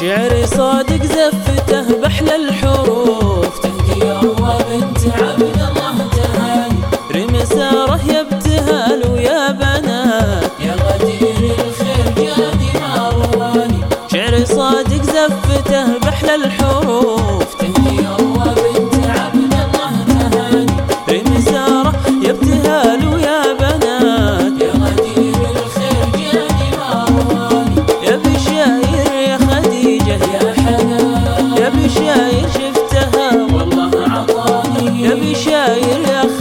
شعري صادق زفته بأحلى الحروف. تهدي الله بنت عبد الله تهان رمي ساره يا ابتهال ويا بنات. يا غدير الخير جادي مرواني شعري صادق زفته بأحلى الحروف. تهدي الله بنت عبد الله تهان رمي ساره يا ابتهال ويا بنات. เหลือ